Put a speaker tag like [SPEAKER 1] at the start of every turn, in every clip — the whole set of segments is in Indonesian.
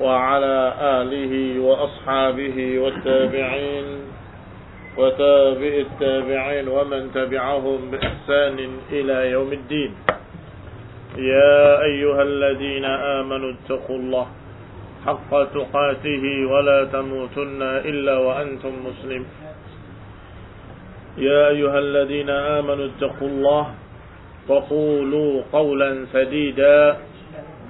[SPEAKER 1] وعلى آله وأصحابه والتابعين وتابع التابعين ومن تبعهم بإحسان إلى يوم الدين. يا أيها الذين آمنوا اتقوا الله حق تقاته ولا تموتن إلا وأنتم مسلم يا أيها الذين آمنوا اتقوا الله وقولوا قولا سديدا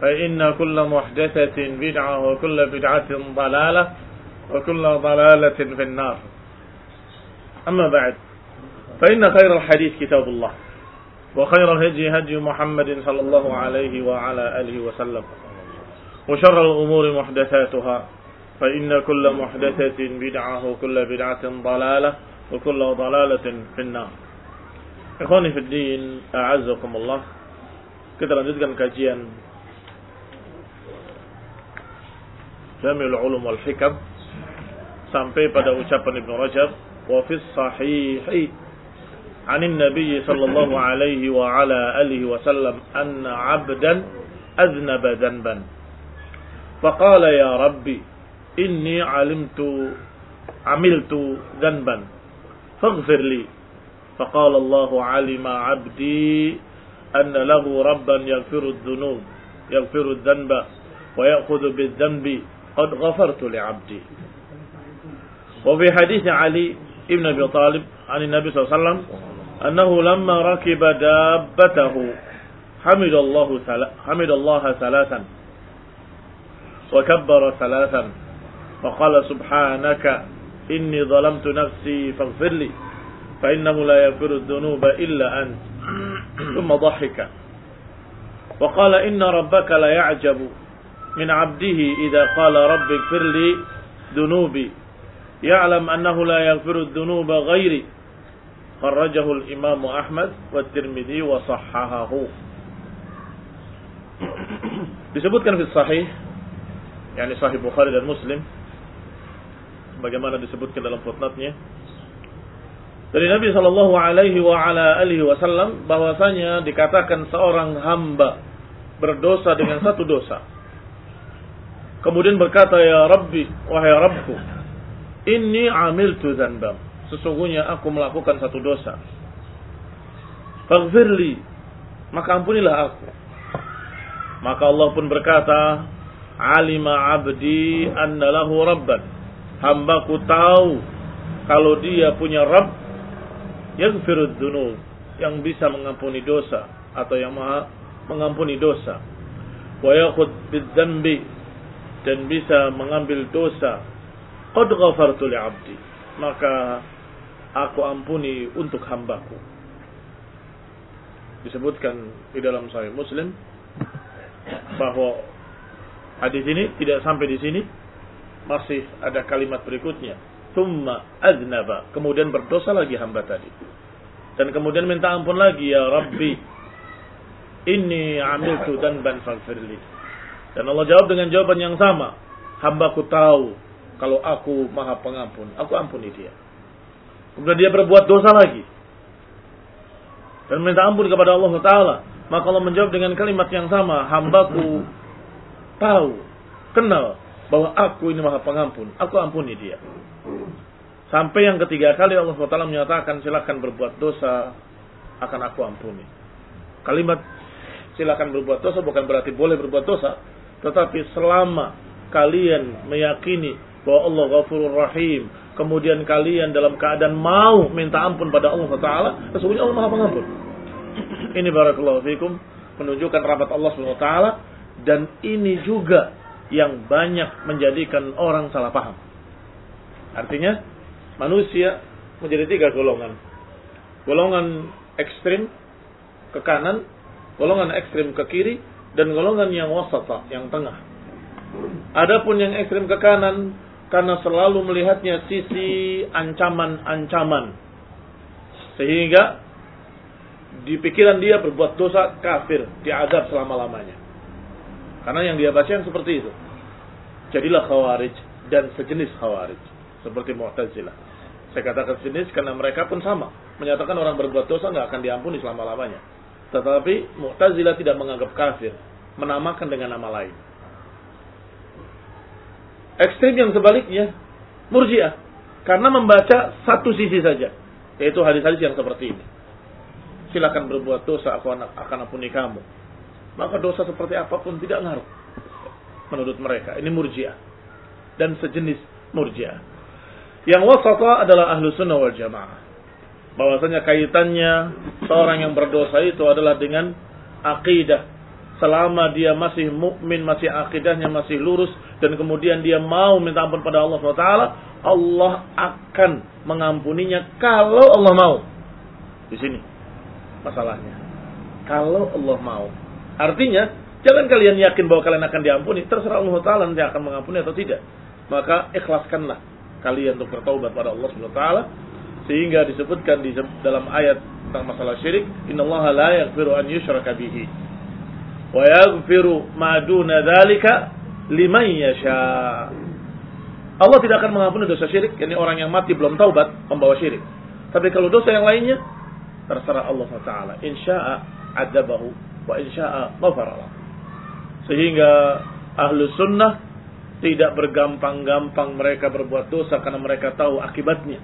[SPEAKER 1] فإن كل محدثة بدعة وكل بدعة ضلالة وكل ضلالة في النار. أما بعد فإن خير الحديث كتاب الله وخير الهدي هدي محمد صلى الله عليه وعلى آله وسلم وشر الأمور محدثاتها فإن كل محدثة بدعة وكل بدعة ضلالة وكل ضلالة في النار. إخواني في الدين أعزكم الله. Kita lanjutkan kajian Jami'ul Ulum wal Hikam sampai pada ucapan Ibnu Rajab wa fi sahihi عن النبي صلى الله عليه وعلى آله وسلم أن عبدا أذنب ذنبا فقال يا ربي إني علمت عملت ذنبا فاغفر لي فقال الله علم عبدي أن له ربا يغفر الذنوب يغفر الذنب ويأخذ بالذنب قد غفرت لعبدي. وفي حديث علي ابن أبي طالب عن النبي صلى الله عليه وسلم أنه لما ركب دابته حمد الله حمد الله ثلاثا. وكبر ثلاثا. وقال سبحانك إني ظلمت نفسي فاغفر لي فإنه لا يغفر الذنوب إلا أنت. ثم ضحك. وقال إن ربك لا min abdihi idza qala rabbi ighfirli dunubi. Ya'lam annahu la yaghfiru dunuba ghairi kharrajahu al-imam Ahmad wa tirmidhi wa sahhahahu disebutkan fi sahih yakni sahih Bukhari dan Muslim bagaimana disebutkan dalam footnote dari Nabi Shallallahu Alaihi wa ala alihi Wasallam bahwasanya dikatakan seorang hamba berdosa dengan satu dosa kemudian berkata ya Rabbi wahai Rabbku inni amiltu dzanbam sesungguhnya aku melakukan satu dosa faghfirli maka ampunilah aku maka Allah pun berkata, "Alima 'abdi anna lahu rabban." Hambaku tahu kalau dia punya Rabb yaghfirud dzunub, yang bisa mengampuni dosa atau yang Maha mengampuni dosa. Wa yakhud bidzambi dan bisa mengambil dosa. Qad ghafartu li 'abdi. Maka aku ampuni untuk hambaku. Disebutkan di dalam Sahih Muslim bahwa hadis ini tidak sampai di sini masih ada kalimat berikutnya thumma aznaba kemudian berdosa lagi hamba tadi dan kemudian minta ampun lagi ya rabbi inni amiltu danban faghfirli dan Allah jawab dengan jawaban yang sama. Hambaku tahu kalau aku maha pengampun. Aku ampuni dia. Kemudian dia berbuat dosa lagi. Dan minta ampun kepada Allah Taala. Maka Allah menjawab dengan kalimat yang sama, hambaku tahu, kenal bahwa aku ini maha pengampun, aku ampuni dia. Sampai yang ketiga kali Allah SWT menyatakan silakan berbuat dosa, akan aku ampuni. Kalimat silakan berbuat dosa bukan berarti boleh berbuat dosa, tetapi selama kalian meyakini bahwa Allah Ghafurur Rahim, kemudian kalian dalam keadaan mau minta ampun pada Allah Taala, sesungguhnya Allah Maha Pengampun. Ini barakallahu fikum menunjukkan rahmat Allah Subhanahu wa taala dan ini juga yang banyak menjadikan orang salah paham. Artinya manusia menjadi tiga golongan. Golongan ekstrim ke kanan, golongan ekstrim ke kiri, dan golongan yang wasata, yang tengah. Adapun yang ekstrim ke kanan karena selalu melihatnya sisi ancaman-ancaman. Sehingga di pikiran dia berbuat dosa kafir, diazab selama-lamanya. Karena yang dia baca seperti itu. Jadilah khawarij dan sejenis khawarij. Seperti Mu'tazilah. Saya katakan sejenis karena mereka pun sama. Menyatakan orang berbuat dosa nggak akan diampuni selama-lamanya. Tetapi Mu'tazilah tidak menganggap kafir. Menamakan dengan nama lain. Ekstrim yang sebaliknya, murjiah. Karena membaca satu sisi saja. Yaitu hadis-hadis yang seperti ini. Silakan berbuat dosa, aku akan ampuni kamu. Maka dosa seperti apa pun tidak ngaruh. Menurut mereka. Ini murjiah. Dan sejenis murjiah. Yang wasata adalah ahlu sunnah wal jamaah. Bahwasanya kaitannya seorang yang berdosa itu adalah dengan akidah selama dia masih mukmin, masih akidahnya masih lurus dan kemudian dia mau minta ampun pada Allah SWT, Allah akan mengampuninya kalau Allah mau. Di sini masalahnya. Kalau Allah mau. Artinya, jangan kalian yakin bahwa kalian akan diampuni, terserah Allah Taala nanti akan mengampuni atau tidak. Maka ikhlaskanlah kalian untuk bertaubat pada Allah SWT sehingga disebutkan di dalam ayat tentang masalah syirik, innallaha la yaghfiru an yushraka bihi wa yaghfiru ma duna dzalika liman yasha. Allah tidak akan mengampuni dosa syirik, yakni orang yang mati belum taubat membawa syirik. Tapi kalau dosa yang lainnya terserah Allah Taala. Insya'a adabahu wa insya'a ghafara Sehingga ahlu sunnah tidak bergampang-gampang mereka berbuat dosa karena mereka tahu akibatnya.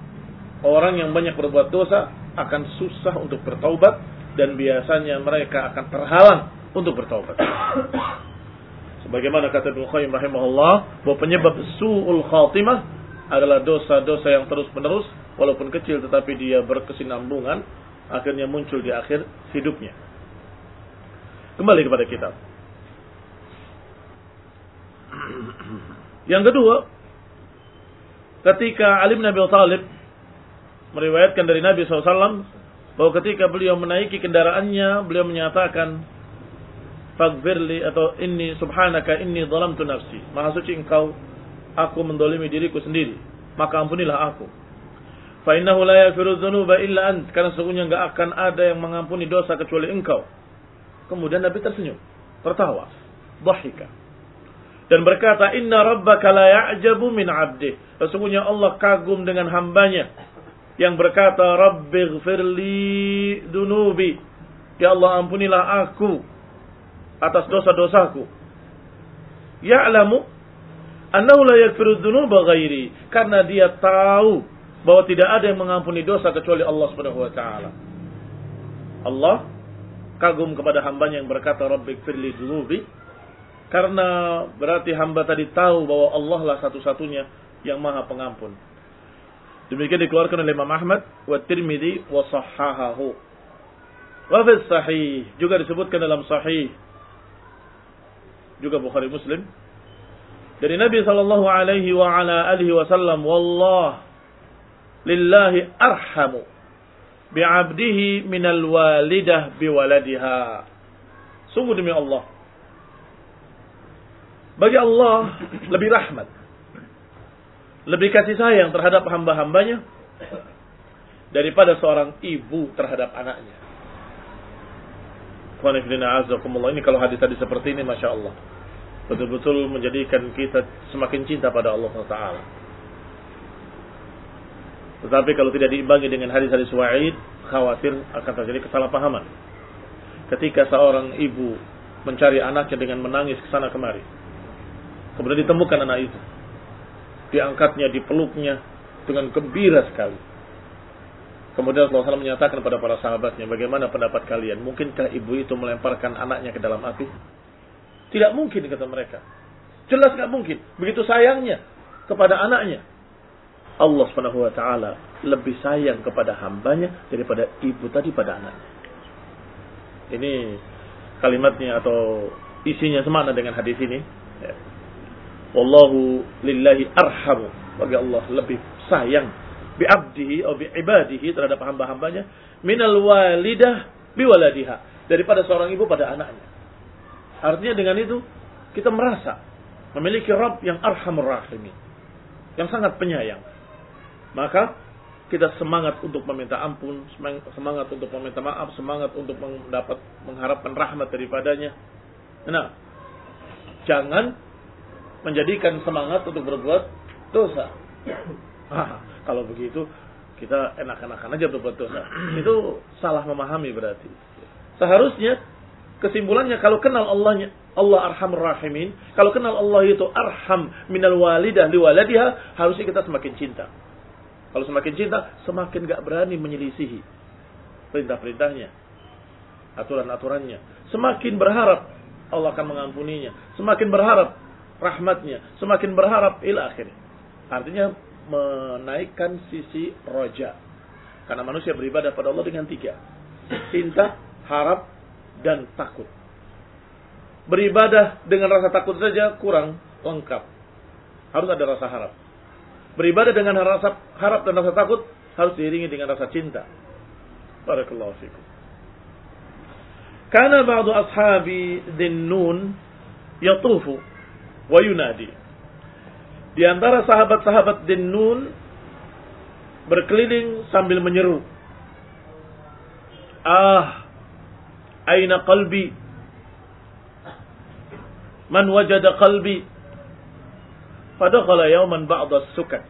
[SPEAKER 1] Orang yang banyak berbuat dosa akan susah untuk bertaubat dan biasanya mereka akan terhalang untuk bertaubat. Sebagaimana kata Ibnu Qayyim rahimahullah, bahwa penyebab su'ul khatimah adalah dosa-dosa yang terus-menerus walaupun kecil tetapi dia berkesinambungan akhirnya muncul di akhir hidupnya. Kembali kepada kita. Yang kedua, ketika Ali bin Abi Thalib meriwayatkan dari Nabi SAW bahwa ketika beliau menaiki kendaraannya, beliau menyatakan, Faghfirli atau inni subhanaka inni zalamtu nafsi. Maha suci engkau, aku mendolimi diriku sendiri. Maka ampunilah aku. Fa innahu la yaghfiru dzunuba illa ant. Karena sesungguhnya enggak akan ada yang mengampuni dosa kecuali engkau. Kemudian Nabi tersenyum, tertawa, dhahika. Dan berkata, "Inna rabbaka la ya'jabu min 'abdi." Sesungguhnya Allah kagum dengan hambanya yang berkata, "Rabbighfirli dunubi." Ya Allah ampunilah aku atas dosa-dosaku. Ya'lamu annahu la yaghfiru dzunuba ghairi karena dia tahu bahwa tidak ada yang mengampuni dosa kecuali Allah Subhanahu wa taala. Allah kagum kepada hambanya yang berkata Rabbighfirli dzunubi karena berarti hamba tadi tahu bahwa Allah lah satu-satunya yang maha pengampun. Demikian dikeluarkan oleh Imam Ahmad wa Tirmidzi wa sahahahu. Wa fi sahih juga disebutkan dalam sahih juga Bukhari Muslim dari Nabi sallallahu alaihi wa ala alihi wasallam wallah lillahi arhamu bi'abdihi minal walidah biwaladiha sungguh demi Allah bagi Allah lebih rahmat lebih kasih sayang terhadap hamba-hambanya daripada seorang ibu terhadap anaknya ini kalau hadis tadi seperti ini, masya Allah, betul-betul menjadikan kita semakin cinta pada Allah Taala. Tetapi kalau tidak diimbangi dengan hadis-hadis wa'id, khawatir akan terjadi kesalahpahaman. Ketika seorang ibu mencari anaknya dengan menangis ke sana kemari. Kemudian ditemukan anak itu. Diangkatnya, dipeluknya dengan gembira sekali Kemudian Rasulullah SAW menyatakan kepada para sahabatnya, bagaimana pendapat kalian? Mungkinkah ibu itu melemparkan anaknya ke dalam api? Tidak mungkin, kata mereka. Jelas nggak mungkin. Begitu sayangnya kepada anaknya. Allah Subhanahu wa taala lebih sayang kepada hambanya daripada ibu tadi pada anaknya. Ini kalimatnya atau isinya semana dengan hadis ini. Ya. Wallahu lillahi arhamu. Bagi Allah lebih sayang bi abdihi atau bi ibadihi terhadap hamba-hambanya minal walidah bi waladiha daripada seorang ibu pada anaknya. Artinya dengan itu kita merasa memiliki Rabb yang arhamur rahimin. Yang sangat penyayang. Maka kita semangat untuk meminta ampun, semangat untuk meminta maaf, semangat untuk mendapat mengharapkan rahmat daripadanya. Nah, jangan menjadikan semangat untuk berbuat dosa. Ah, kalau begitu kita enak-enakan aja berbuat dosa. Itu salah memahami berarti. Seharusnya kesimpulannya kalau kenal Allahnya, Allah arhamur rahimin, kalau kenal Allah itu arham minal walidah liwaladiha, harusnya kita semakin cinta. Kalau semakin cinta, semakin gak berani menyelisihi perintah-perintahnya, aturan-aturannya. Semakin berharap Allah akan mengampuninya. Semakin berharap rahmatnya. Semakin berharap ila akhir. Artinya menaikkan sisi roja. Karena manusia beribadah pada Allah dengan tiga. Cinta, harap, dan takut. Beribadah dengan rasa takut saja kurang lengkap. Harus ada rasa harap. Beribadah dengan rasa harap dan rasa takut harus diiringi dengan rasa cinta. Barakallahu fikum. Karena ba'du ashabi dinnun yatufu wa yunadi. Di antara sahabat-sahabat dinnun berkeliling sambil menyeru. Ah, aina qalbi? Man wajada qalbi? فدخل يوما بعض السكك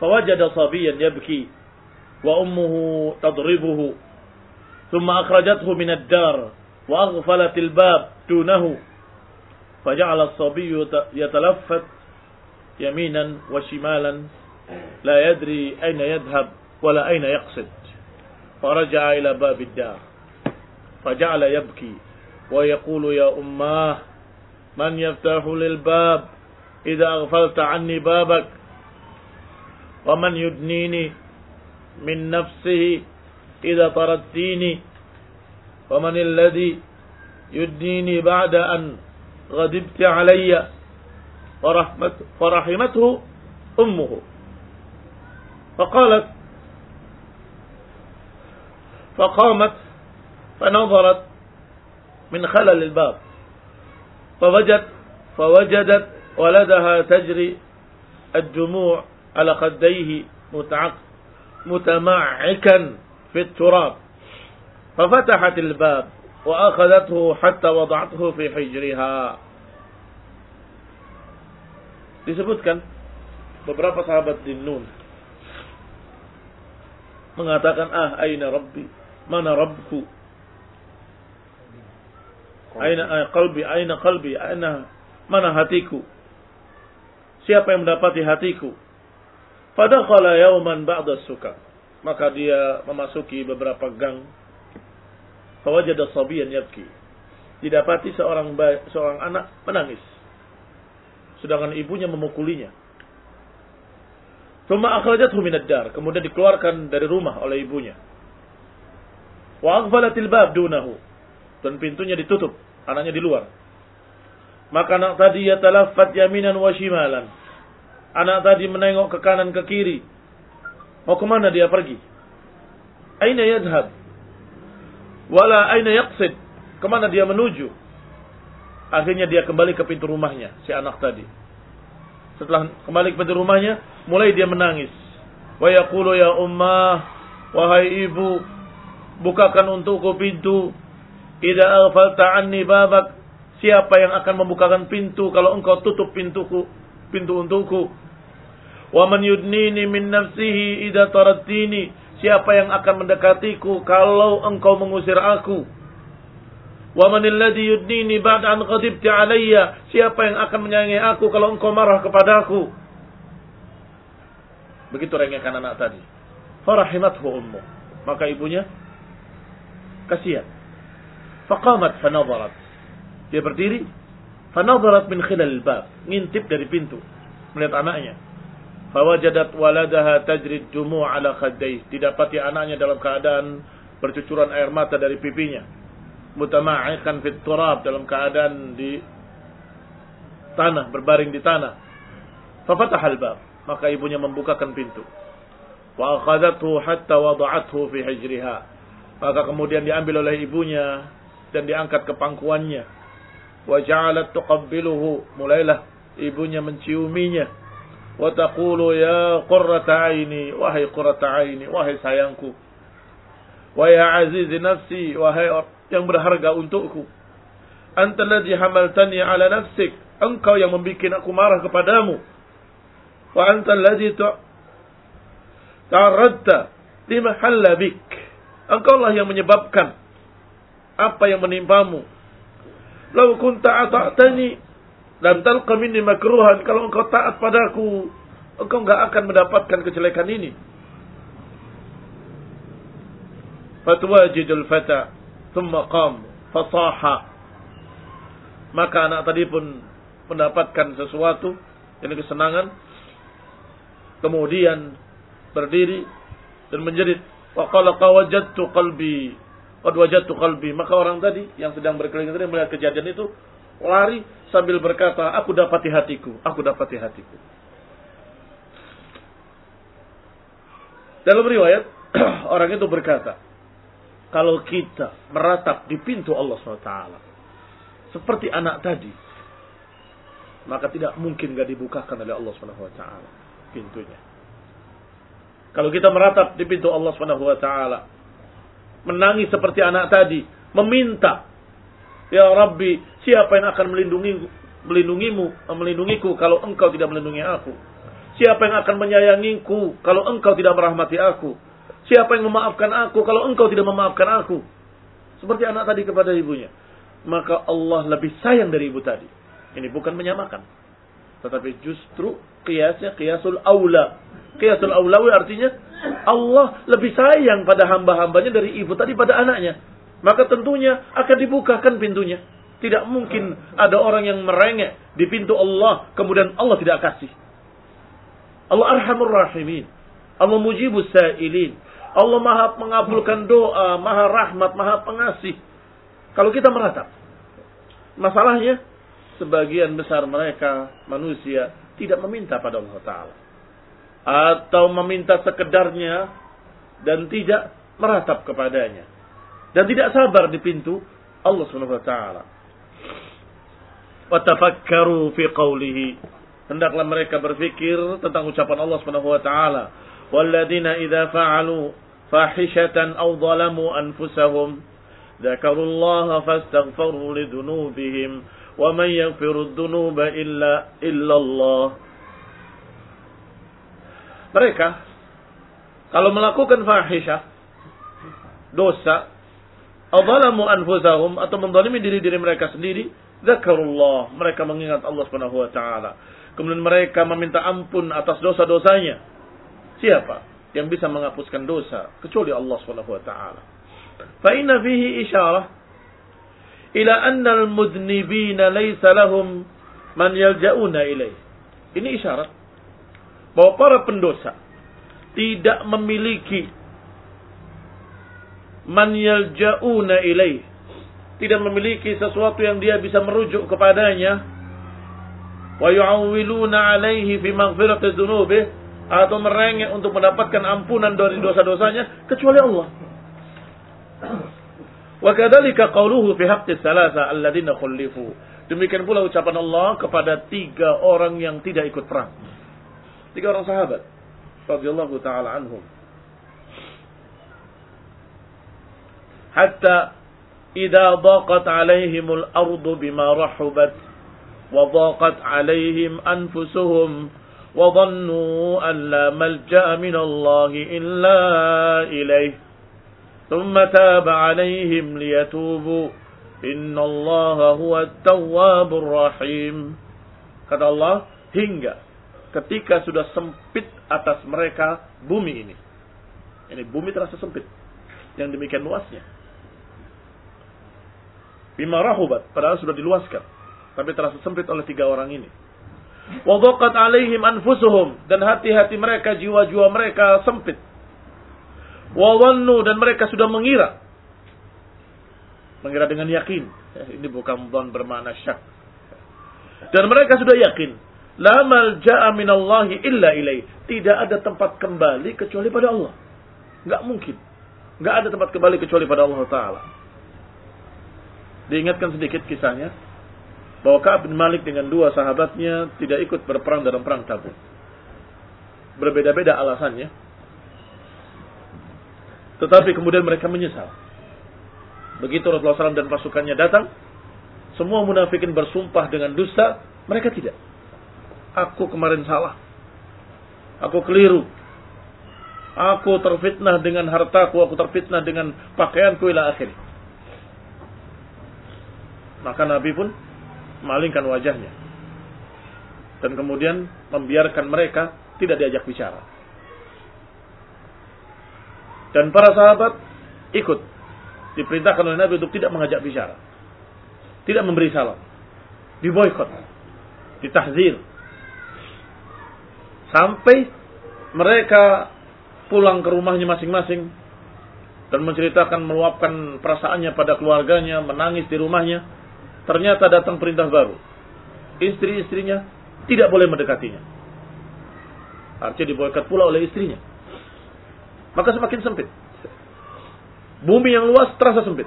[SPEAKER 1] فوجد صبيا يبكي وأمه تضربه ثم أخرجته من الدار وأغفلت الباب دونه فجعل الصبي يتلفت يمينا وشمالا لا يدري أين يذهب ولا أين يقصد. فرجع إلى باب الدار. فجعل يبكي ويقول يا أماه من يفتح للباب؟ إذا أغفلت عني بابك. ومن يدنيني من نفسه إذا طردتيني؟ ومن الذي يدنيني بعد أن غضبت علي فرحمت فرحمته أمه. فقالت فقامت فنظرت من خلل الباب. فوجد فوجدت ولدها تجري الدموع على خديه متمعكا في التراب. ففتحت الباب. wa akhadathu hatta wada'athu fi. Disebutkan beberapa sahabat di Nun mengatakan ah aina rabbi? Mana rabbku? Aina eh, qalbi? Aina qalbi? Aina mana hatiku? Siapa yang mendapati hatiku? Padahal yauman ba'da suka. Maka dia memasuki beberapa gang. Fawajada sabiyan yabki. Didapati seorang seorang anak menangis. Sedangkan ibunya memukulinya. Thumma akhrajathu minad dar. Kemudian dikeluarkan dari rumah oleh ibunya. Wa aghfalatil bab dunahu. Dan pintunya ditutup. Anaknya di luar. Maka anak tadi yatalaffat yaminan wa shimalan. Anak tadi menengok ke kanan ke kiri. Mau ke mana dia pergi? Aina yadhab? Wala aina yaqsid? Ke mana dia menuju? Akhirnya dia kembali ke pintu rumahnya, si anak tadi. Setelah kembali ke pintu rumahnya, mulai dia menangis. Wa yaqulu ya ummah, wahai ibu, bukakan untukku pintu. Ida aghfalta anni babak, Siapa yang akan membukakan pintu kalau engkau tutup pintuku, pintu untukku? Wa man yudnini min nafsihi idza tarattini? Siapa yang akan mendekatiku kalau engkau mengusir aku? Wa man alladhi yudnini ba'da an ghadibti alayya? Siapa yang akan menyayangi aku kalau engkau marah kepadaku? Begitu rengekan anak tadi. Farahimathu ummu. Maka ibunya kasihan. Faqamat fanadharat dia berdiri, fanadharat min khilal bab, ngintip dari pintu, melihat anaknya. Fawajadat waladaha tajrid dumu ala khaddai. Didapati anaknya dalam keadaan bercucuran air mata dari pipinya. Mutama'ikan fit turab dalam keadaan di tanah, berbaring di tanah. Fafatahal bab. Maka ibunya membukakan pintu. Wa akhadathu hatta wada'athu fi hijriha. Maka kemudian diambil oleh ibunya dan diangkat ke pangkuannya. Wa ja'alat tuqabbiluhu. Mulailah ibunya menciuminya. Wa taqulu ya qurrata aini. Wahai qurrata aini. Wahai sayangku. Wa ya azizi nafsi. Wahai yang berharga untukku. Anta alladhi hamaltani ala nafsik. Engkau yang membuat aku marah kepadamu. Wa anta alladhi ta'aradta lima halla bik. Engkau lah yang menyebabkan apa yang menimpamu. Lau kunta ata'tani dan talqa minni makruhan. Kalau engkau taat padaku, engkau enggak akan mendapatkan kejelekan ini. Fatwajidul fata, thumma qam, fasaha. Maka anak tadi pun mendapatkan sesuatu, ini kesenangan. Kemudian berdiri dan menjerit. Wa qala qawajadtu qalbi. Qad wajadtu qalbi. Maka orang tadi yang sedang berkeliling tadi melihat kejadian itu lari sambil berkata, "Aku dapati hatiku, aku dapati hatiku." Dalam riwayat orang itu berkata, kalau kita meratap di pintu Allah SWT seperti anak tadi, maka tidak mungkin gak dibukakan oleh Allah SWT pintunya. Kalau kita meratap di pintu Allah SWT, menangis seperti anak tadi, meminta Ya Rabbi, siapa yang akan melindungi melindungimu, melindungiku kalau engkau tidak melindungi aku? Siapa yang akan menyayangiku kalau engkau tidak merahmati aku? Siapa yang memaafkan aku kalau engkau tidak memaafkan aku? Seperti anak tadi kepada ibunya. Maka Allah lebih sayang dari ibu tadi. Ini bukan menyamakan. Tetapi justru kiasnya kiasul aula. Kiasul aulawi artinya Allah lebih sayang pada hamba-hambanya dari ibu tadi pada anaknya maka tentunya akan dibukakan pintunya. Tidak mungkin ada orang yang merengek di pintu Allah, kemudian Allah tidak kasih. Allah arhamur rahimin. Allah mujibus sa'ilin. Allah maha mengabulkan doa, maha rahmat, maha pengasih. Kalau kita meratap. Masalahnya, sebagian besar mereka, manusia, tidak meminta pada Allah Ta'ala. Atau meminta sekedarnya dan tidak meratap kepadanya dan tidak sabar di pintu Allah Subhanahu wa taala watafakkaru fi qawlihi. Hendaklah mereka berfikir tentang ucapan Allah Subhanahu wa taala. Walladzina idza fa'alu fahishatan aw zalamu anfusahum dzakarullaha fastaghfaru lidunubihim wa man yaghfiru dzunuba illa illallah. Mereka kalau melakukan fahisyah dosa, adzalamu anfusahum atau mendolimi diri-diri mereka sendiri, zakarullah, mereka mengingat Allah Subhanahu wa taala. Kemudian mereka meminta ampun atas dosa-dosanya. Siapa yang bisa menghapuskan dosa kecuali Allah Subhanahu wa taala? Fa inna fihi isyarah ila anna al-mudnibina laysa lahum man yalja'una ilaih. Ini isyarat bahwa para pendosa tidak memiliki man yalja'una ilaih. Tidak memiliki sesuatu yang dia bisa merujuk kepadanya. Wa yu'awwiluna alaihi fi maghfirati dzunubih atau merengek untuk mendapatkan ampunan dari dosa-dosanya kecuali Allah. Wa kadzalika qauluhu fi haqqi salasa alladziina khulifu. Demikian pula ucapan Allah kepada tiga orang yang tidak ikut perang. Tiga orang sahabat radhiyallahu taala anhum. إذا ضاقت عليهم الأرض بما رحبت وضاقت عليهم أنفسهم وظنوا أن dhannu an la malja'a min إليه. ثم تاب عليهم ليتوبوا. إن الله هو التواب الرحيم. Kata Allah hingga ketika sudah sempit atas mereka bumi ini. Ini bumi terasa sempit. Yang demikian luasnya. Bima rahubat, padahal sudah diluaskan. Tapi terasa sempit oleh tiga orang ini. Wa dhaqat alaihim anfusuhum dan hati-hati mereka, jiwa-jiwa mereka sempit. Wa dhannu dan mereka sudah mengira. Mengira dengan yakin. Ini bukan dhon bermakna syak. Dan mereka sudah yakin. La malja'a minallahi illa ilaih. Tidak ada tempat kembali kecuali pada Allah. Enggak mungkin. Enggak ada tempat kembali kecuali pada Allah Ta'ala. Diingatkan sedikit kisahnya bahwa Ka'ab bin Malik dengan dua sahabatnya tidak ikut berperang dalam perang Tabuk. Berbeda-beda alasannya. Tetapi kemudian mereka menyesal. Begitu Rasulullah SAW dan pasukannya datang, semua munafikin bersumpah dengan dusta, mereka tidak. Aku kemarin salah. Aku keliru. Aku terfitnah dengan hartaku, aku terfitnah dengan pakaianku ila akhir. Maka Nabi pun malingkan wajahnya. Dan kemudian membiarkan mereka tidak diajak bicara. Dan para sahabat ikut. Diperintahkan oleh Nabi untuk tidak mengajak bicara. Tidak memberi salam. Diboykot. Ditahzir. Sampai mereka pulang ke rumahnya masing-masing dan menceritakan meluapkan perasaannya pada keluarganya, menangis di rumahnya ternyata datang perintah baru. Istri-istrinya tidak boleh mendekatinya. Artinya diboykat pula oleh istrinya. Maka semakin sempit. Bumi yang luas terasa sempit.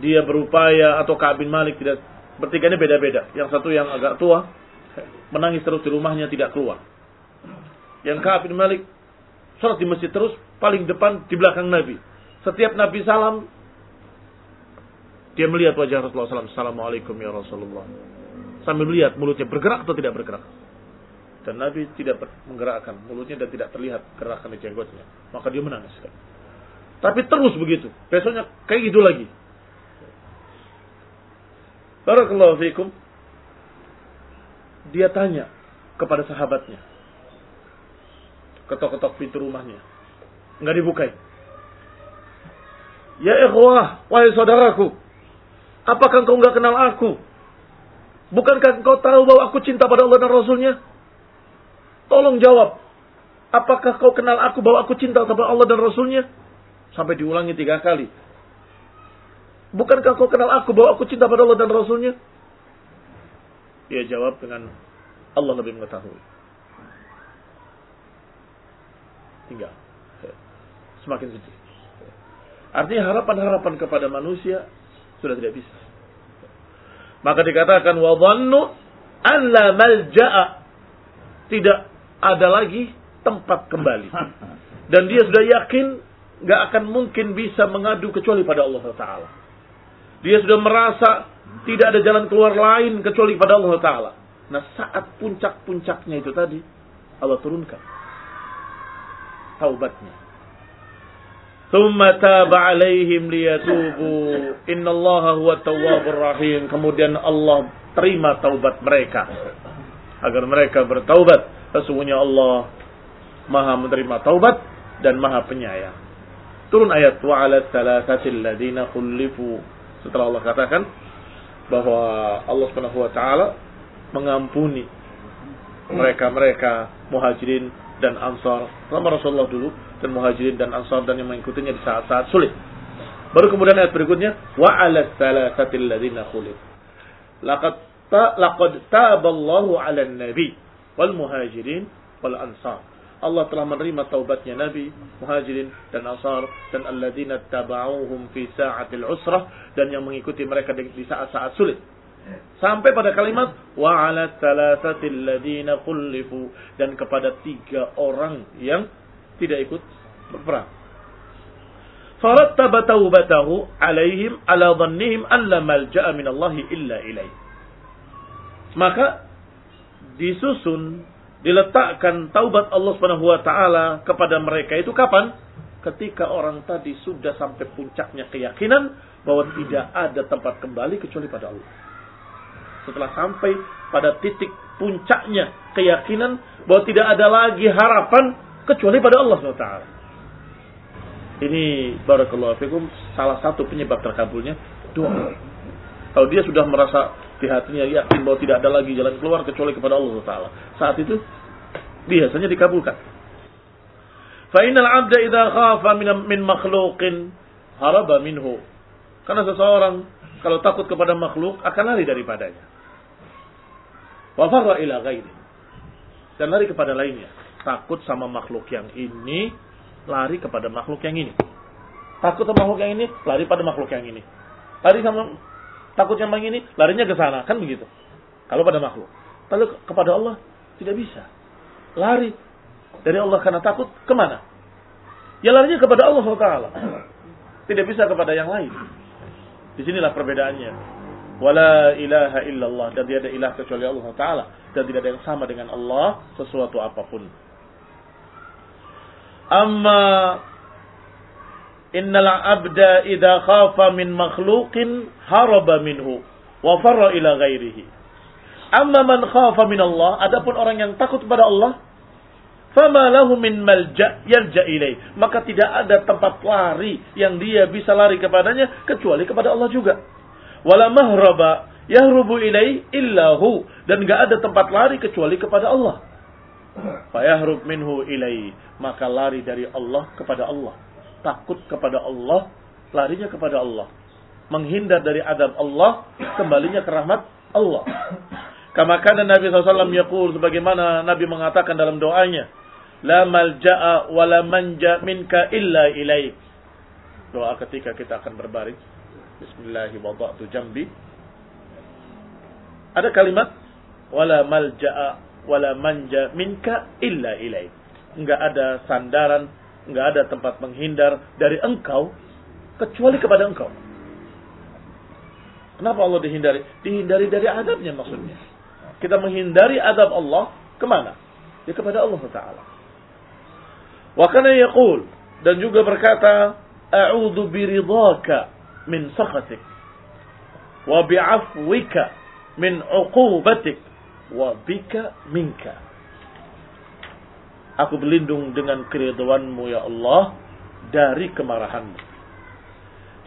[SPEAKER 1] Dia berupaya atau Ka'bin Malik tidak bertiga ini beda-beda. Yang satu yang agak tua menangis terus di rumahnya tidak keluar. Yang Ka'bin Malik sholat di masjid terus paling depan di belakang Nabi. Setiap Nabi salam dia melihat wajah Rasulullah SAW. Assalamualaikum ya Rasulullah. Sambil melihat mulutnya bergerak atau tidak bergerak. Dan Nabi tidak menggerakkan mulutnya dan tidak terlihat gerakan di jenggotnya. Maka dia menangis. Tapi terus begitu. Besoknya kayak gitu lagi. Barakallahu fiikum. Dia tanya kepada sahabatnya. Ketok-ketok pintu rumahnya. Enggak dibukai. Ya ikhwah, wahai saudaraku. Apakah engkau enggak kenal aku? Bukankah engkau tahu bahwa aku cinta pada Allah dan Rasulnya? Tolong jawab. Apakah kau kenal aku bahwa aku cinta kepada Allah dan Rasulnya? Sampai diulangi tiga kali. Bukankah kau kenal aku bahwa aku cinta pada Allah dan Rasulnya? Dia jawab dengan Allah lebih mengetahui. Tinggal. Semakin sedih. Artinya harapan-harapan kepada manusia sudah tidak bisa. Maka dikatakan wa dhannu an la malja'a tidak ada lagi tempat kembali. Dan dia sudah yakin nggak akan mungkin bisa mengadu kecuali pada Allah Taala. Dia sudah merasa tidak ada jalan keluar lain kecuali pada Allah Taala. Nah saat puncak-puncaknya itu tadi Allah turunkan taubatnya. ثم تاب عليهم ليتوبوا إن الله هو التواب الرحيم kemudian Allah terima taubat mereka agar mereka bertaubat sesungguhnya Allah maha menerima taubat dan maha penyayang turun ayat wa ala thalathatil ladina khulifu setelah Allah katakan bahwa Allah Subhanahu wa taala mengampuni mereka-mereka muhajirin dan ansar sama Rasulullah dulu dan muhajirin dan ansar dan yang mengikutinya di saat-saat sulit. Baru kemudian ayat berikutnya wa 'ala thalathatil ladzina khulif. Laqad ta laqad taballahu 'alan nabi wal muhajirin wal ansar. Allah telah menerima taubatnya Nabi, Muhajirin dan Ansar dan alladzina tabauhum fi sa'atil usrah dan yang mengikuti mereka di saat-saat sulit. Sampai pada kalimat wa 'ala thalathatil ladzina khulifu dan kepada tiga orang yang tidak ikut berperang. Farattaba taubatahu alaihim ala dhannihim an la malja'a min Allah illa ilaih. Maka disusun diletakkan taubat Allah Subhanahu wa taala kepada mereka itu kapan? Ketika orang tadi sudah sampai puncaknya keyakinan bahwa tidak ada tempat kembali kecuali pada Allah. Setelah sampai pada titik puncaknya keyakinan bahwa tidak ada lagi harapan kecuali pada Allah SWT. Ini barakallahu fikum salah satu penyebab terkabulnya doa. Kalau dia sudah merasa di hatinya yakin bahwa tidak ada lagi jalan keluar kecuali kepada Allah Taala. Saat itu biasanya dikabulkan. Fa innal 'abda idza khafa min makhluqin haraba minhu. Karena seseorang kalau takut kepada makhluk akan lari daripadanya. Wa farra ila ghairi. Dan lari kepada lainnya. Takut sama makhluk yang ini, lari kepada makhluk yang ini. Takut sama makhluk yang ini, lari pada makhluk yang ini. Lari sama takut yang ini, larinya ke sana, kan begitu. Kalau pada makhluk. Lalu kepada Allah tidak bisa. Lari dari Allah karena takut ke mana? Ya larinya kepada Allah SWT. Tidak bisa kepada yang lain. Di sinilah perbedaannya. Wala ilaha illallah. Dan tidak ada ilah kecuali Allah Ta'ala. Dan tidak ada yang sama dengan Allah sesuatu apa pun. Amma innal abda idha khafa min makhluqin haraba minhu wa farra ila ghairihi. Amma man khafa min Allah, adapun orang yang takut kepada Allah, fama lahu min malja yarja ilai. Maka tidak ada tempat lari yang dia bisa lari kepadanya kecuali kepada Allah juga. Wala mahraba yahrubu ilai illahu dan enggak ada tempat lari kecuali kepada Allah. Fayahrub minhu ilai, maka lari dari Allah kepada Allah takut kepada Allah, larinya kepada Allah. Menghindar dari adab Allah, kembalinya ke rahmat Allah. Kama kana Nabi SAW yaqul sebagaimana Nabi mengatakan dalam doanya, La malja'a wa la manja minka illa ilaik. Doa ketika kita akan berbaring. Bismillahirrahmanirrahim. Ada kalimat wala malja'a wala manja minka illa ilaik. Enggak ada sandaran nggak ada tempat menghindar dari engkau kecuali kepada engkau. Kenapa Allah dihindari? Dihindari dari adabnya maksudnya. Kita menghindari adab Allah ke mana? Ya kepada Allah Taala. Wa kana yaqul dan juga berkata, "A'udzu biridhaka min sakhatik wa bi'afwika min 'uqubatik wa bika minka." Aku berlindung dengan keriduanmu ya Allah dari kemarahanmu.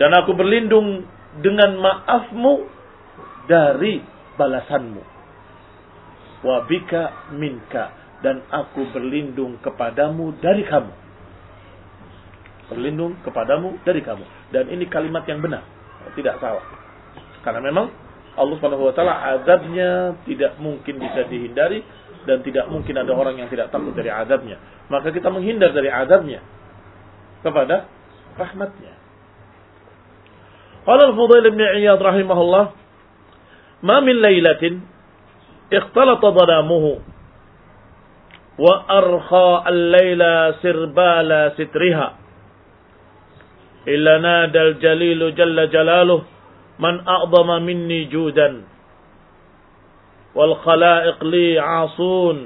[SPEAKER 1] Dan aku berlindung dengan maafmu dari balasanmu. Wabika minka. Dan aku berlindung kepadamu dari kamu. Berlindung kepadamu dari kamu. Dan ini kalimat yang benar. Tidak salah. Karena memang Allah Subhanahu wa taala azabnya tidak mungkin bisa dihindari dan tidak mungkin ada orang yang tidak takut dari azabnya. Maka kita menghindar dari azabnya kepada rahmatnya. Qala Al-Fudail bin Iyad rahimahullah, "Ma min lailatin ikhtalata dhalamuhu wa arkha al-laila sirbala sitriha illa nadal jalilu jalla jalaluhu من أعظم مني جودا. والخلائق لي عاصون.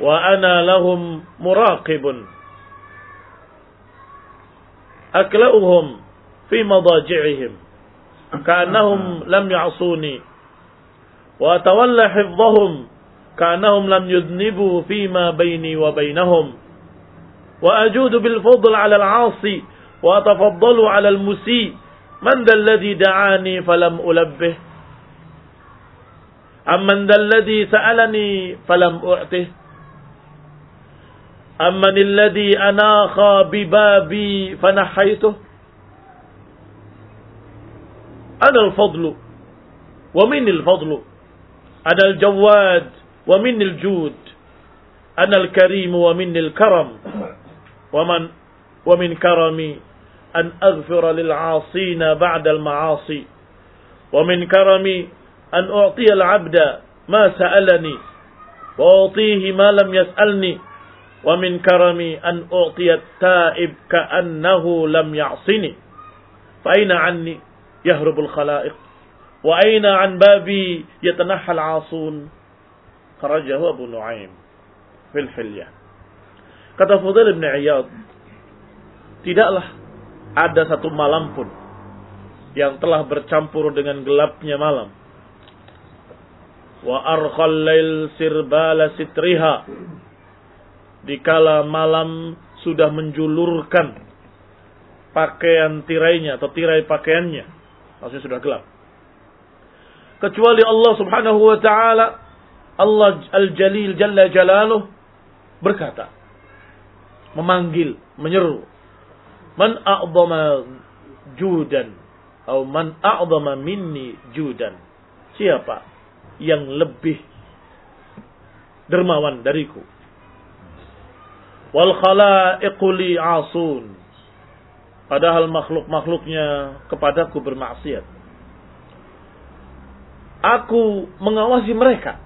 [SPEAKER 1] وأنا لهم مراقب. أكلأهم في مضاجعهم. كأنهم لم يعصوني. وأتولى حفظهم. كأنهم لم يذنبوا فيما بيني وبينهم. وأجود بالفضل على العاصي. وأتفضل على المسيء. من ذا الذي دعاني فلم ألبه؟ أم من ذا الذي سألني فلم أعطه؟ أم من الذي أناخ ببابي فنحيته؟ أنا الفضل ومن الفضل؟ أنا الجواد ومن الجود؟ أنا الكريم ومن الكرم؟ ومن ومن كرمي lil 'asina ba'da al-ma'asi. Wa min karami أن أعطي العبد ما سألني وأعطيه ما لم يسألني. ومن كرمي أن أعطي التائب كأنه لم يعصني. فأين عني يهرب الخلائق؟ وأين عن بابي يتنحى العاصون؟ خرجه أبو نعيم في الحلية. Kata Fudail bin Iyad tidaklah ada satu malam pun yang telah bercampur dengan gelapnya malam wa arkhal lail sirbala sitriha dikala malam sudah menjulurkan pakaian tirainya atau tirai pakaiannya Maksudnya sudah gelap. Kecuali Allah subhanahu wa ta'ala, Allah al-jalil jalla jalaluh, berkata, memanggil, menyeru, man a'zama judan, atau man a'zama minni judan. Siapa yang lebih dermawan dariku? Wal khalaiqu asun. Padahal makhluk-makhluknya kepadaku bermaksiat. Aku mengawasi mereka.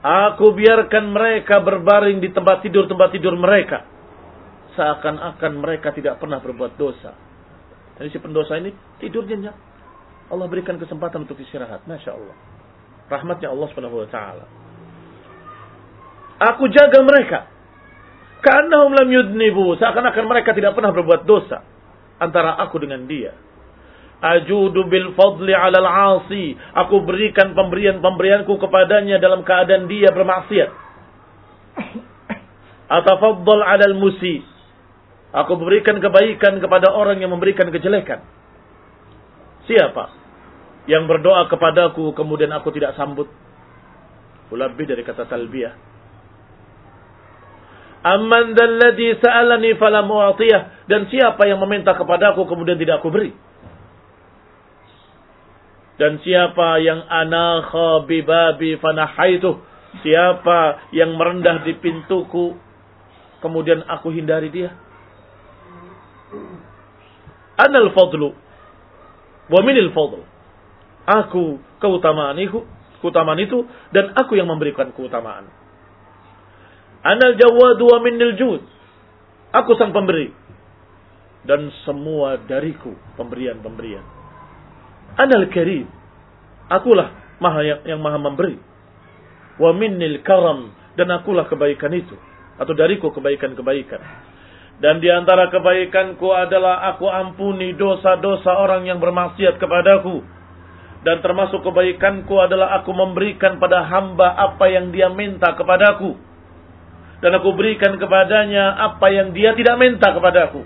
[SPEAKER 1] Aku biarkan mereka berbaring di tempat tidur-tempat tidur mereka. Seakan-akan mereka tidak pernah berbuat dosa. Jadi si pendosa ini tidur nyenyak. Allah berikan kesempatan untuk istirahat. Masya Allah. Rahmatnya Allah subhanahu wa ta'ala. Aku jaga mereka. Karena lam yudnibu. Seakan-akan mereka tidak pernah berbuat dosa. Antara aku dengan dia. Ajudu bil fadli alal asi. Aku berikan pemberian-pemberianku kepadanya dalam keadaan dia bermaksiat. Atafaddal alal musi. Aku berikan kebaikan kepada orang yang memberikan kejelekan. Siapa? yang berdoa kepadaku kemudian aku tidak sambut. Lebih dari kata talbiyah. Amman dalladhi sa'alani u'tiyah. Dan siapa yang meminta kepadaku kemudian tidak aku beri. Dan siapa yang anakha bibabi fanahaituh. Siapa yang merendah di pintuku kemudian aku hindari dia. Anal fadlu. Wa minil fadlu. Aku keutamaan itu, keutamaan itu dan aku yang memberikan keutamaan. Anal jawadu wa minnil jud. Aku sang pemberi. Dan semua dariku pemberian-pemberian. Anal karim. Akulah maha yang, yang maha memberi. Wa minnil karam. Dan akulah kebaikan itu. Atau dariku kebaikan-kebaikan. Dan di antara kebaikanku adalah aku ampuni dosa-dosa orang yang bermaksiat kepadaku dan termasuk kebaikanku adalah aku memberikan pada hamba apa yang dia minta kepadaku. Dan aku berikan kepadanya apa yang dia tidak minta kepadaku.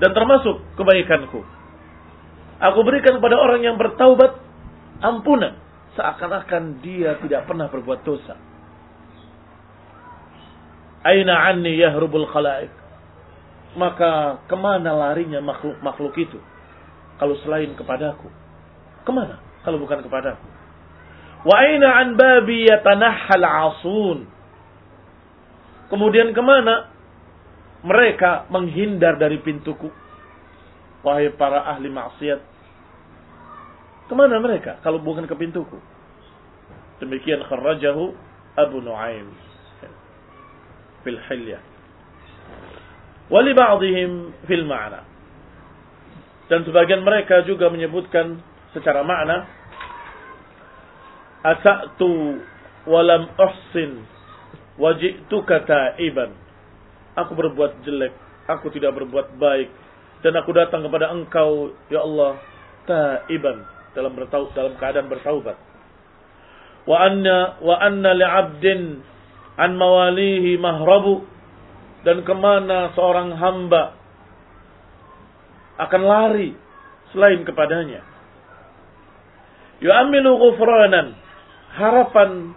[SPEAKER 1] Dan termasuk kebaikanku. Aku berikan kepada orang yang bertaubat ampunan. Seakan-akan dia tidak pernah berbuat dosa. Aina anni yahrubul khalaik. Maka ke mana larinya makhluk-makhluk itu? kalau selain kepadaku? Ke mana kalau bukan kepadaku? Wa aina an babi yatanahhal asun. Kemudian ke mana mereka menghindar dari pintuku? Wahai para ahli maksiat. Ke mana mereka kalau bukan ke pintuku? Demikian kharrajahu Abu Nuaim fil hilyah. Wali ba'dihim fil ma'na. Dan sebagian mereka juga menyebutkan secara makna asa'tu walam uhsin waji'tuka ta'iban. Aku berbuat jelek, aku tidak berbuat baik dan aku datang kepada engkau ya Allah ta'iban dalam bertau dalam keadaan bertaubat. Wa anna wa anna li'abdin an mawalihi mahrabu dan ke mana seorang hamba akan lari selain kepadanya. Yu'amilu ghufranan. Harapan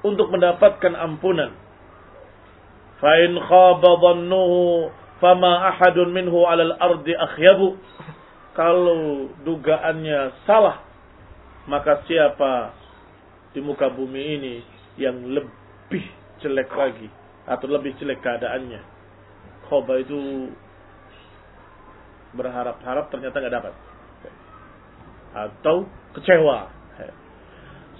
[SPEAKER 1] untuk mendapatkan ampunan. Fa'in khaba dhannuhu fama ahadun minhu alal ardi akhyabu. Kalau dugaannya salah, maka siapa di muka bumi ini yang lebih jelek lagi atau lebih jelek keadaannya. Khoba itu berharap-harap ternyata nggak dapat atau kecewa.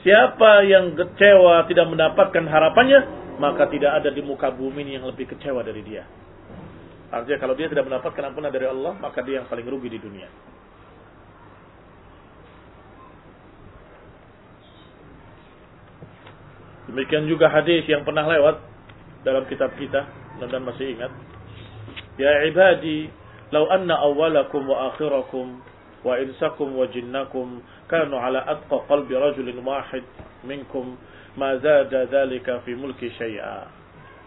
[SPEAKER 1] Siapa yang kecewa tidak mendapatkan harapannya, maka tidak ada di muka bumi ini yang lebih kecewa dari dia. Artinya kalau dia tidak mendapatkan ampunan dari Allah, maka dia yang paling rugi di dunia. Demikian juga hadis yang pernah lewat dalam kitab kita dan masih ingat. Ya ibadi, lau anna awalakum wa akhirakum wa insakum wa jinnakum kanu ala atqa qalbi rajulin wahid minkum ma zada dhalika fi mulki syai'a.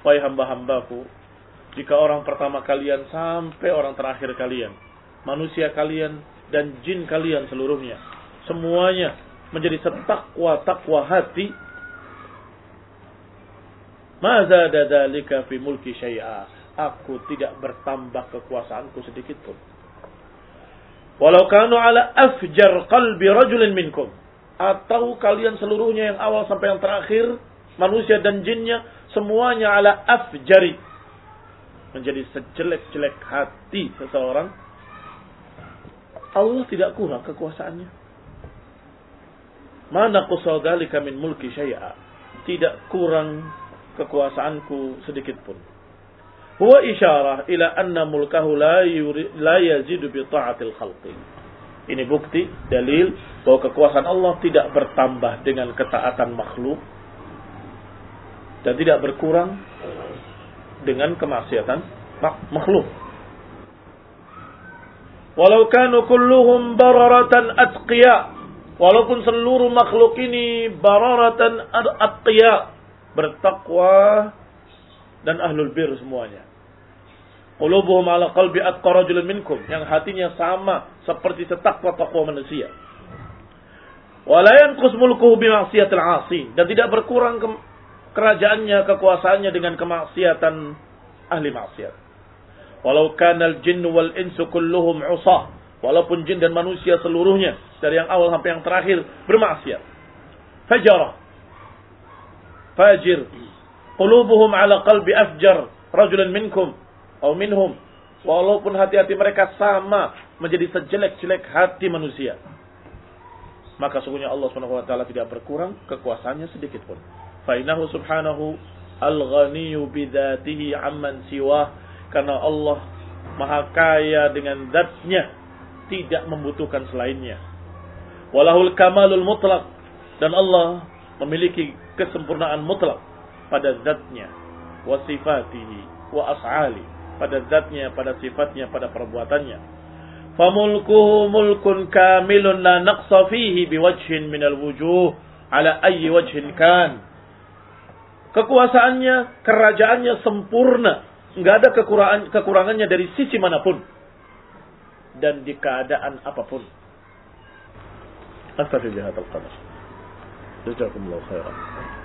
[SPEAKER 1] Wahai hamba-hambaku, jika orang pertama kalian sampai orang terakhir kalian, manusia kalian dan jin kalian seluruhnya, semuanya menjadi setakwa takwa hati Maza dadalika fi mulki syai'a. Aku tidak bertambah kekuasaanku sedikit pun. Walau kanu ala afjar qalbi rajulin minkum. Atau kalian seluruhnya yang awal sampai yang terakhir. Manusia dan jinnya. Semuanya ala afjari. Menjadi sejelek-jelek hati seseorang. Allah tidak kurang kekuasaannya. Mana kusadalika min mulki syai'a. Tidak kurang kekuasaanku sedikit pun. Huwa isyarah ila anna mulkahu la, yuri, la yazidu bi ta'atil khalqi. Ini bukti, dalil bahwa kekuasaan Allah tidak bertambah dengan ketaatan makhluk dan tidak berkurang dengan kemaksiatan makhluk. Walau kanu kulluhum bararatan atqiya. Walaupun seluruh makhluk ini bararatan atqiya. Bertakwa dan ahlul bir semuanya. Qulubuhum ala qalbi atqa minkum. Yang hatinya sama seperti setakwa-takwa manusia. Wala yanqus mulkuhu bimaksiatil asi. Dan tidak berkurang ke kerajaannya, kekuasaannya dengan kemaksiatan ahli maksiat. Walau kanal jin wal insu kulluhum usah. Walaupun jin dan manusia seluruhnya. Dari yang awal sampai yang terakhir bermaksiat. Fajarah. Fajir Qulubuhum ala qalbi afjar rajulan minkum atau minhum. Walaupun hati-hati mereka sama menjadi sejelek-jelek hati manusia. Maka sungguhnya Allah SWT tidak berkurang kekuasaannya sedikit pun. Fainahu subhanahu al-ghaniyu bidatihi amman siwah. Karena Allah maha kaya dengan zatnya. Tidak membutuhkan selainnya. Walahul kamalul mutlak. Dan Allah memiliki kesempurnaan mutlak pada zatnya wa sifatihi wa as'ali pada zatnya pada sifatnya pada perbuatannya. Famulkuhu mulkun kamilun la naqsa fihi biwajhin minal wujuh ala ayyi wajhin kan. Kekuasaannya kerajaannya sempurna. Nggak ada kekurangan kekurangannya dari sisi mana pun dan di keadaan apa pun. Astagfirullahaladzim. 这叫什 chơi.